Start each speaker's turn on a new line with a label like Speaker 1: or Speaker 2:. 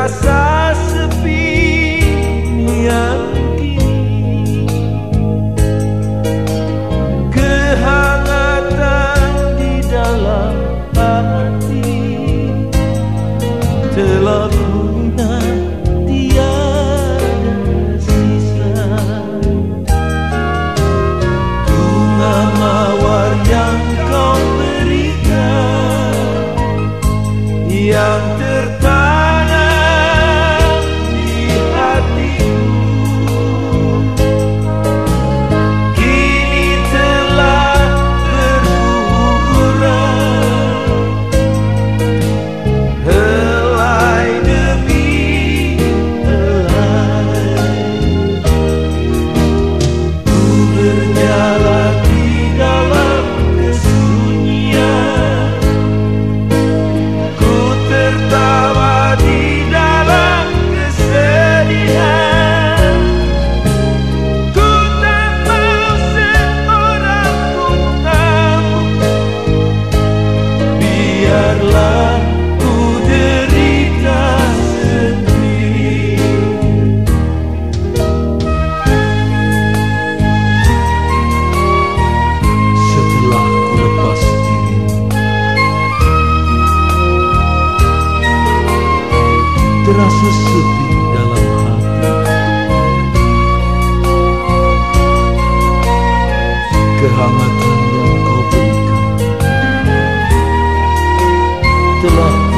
Speaker 1: rasa sepi yang kini. Kehangatan di dalam hati. sesepi dalam hati. Kehangatan yang kau berikan Telah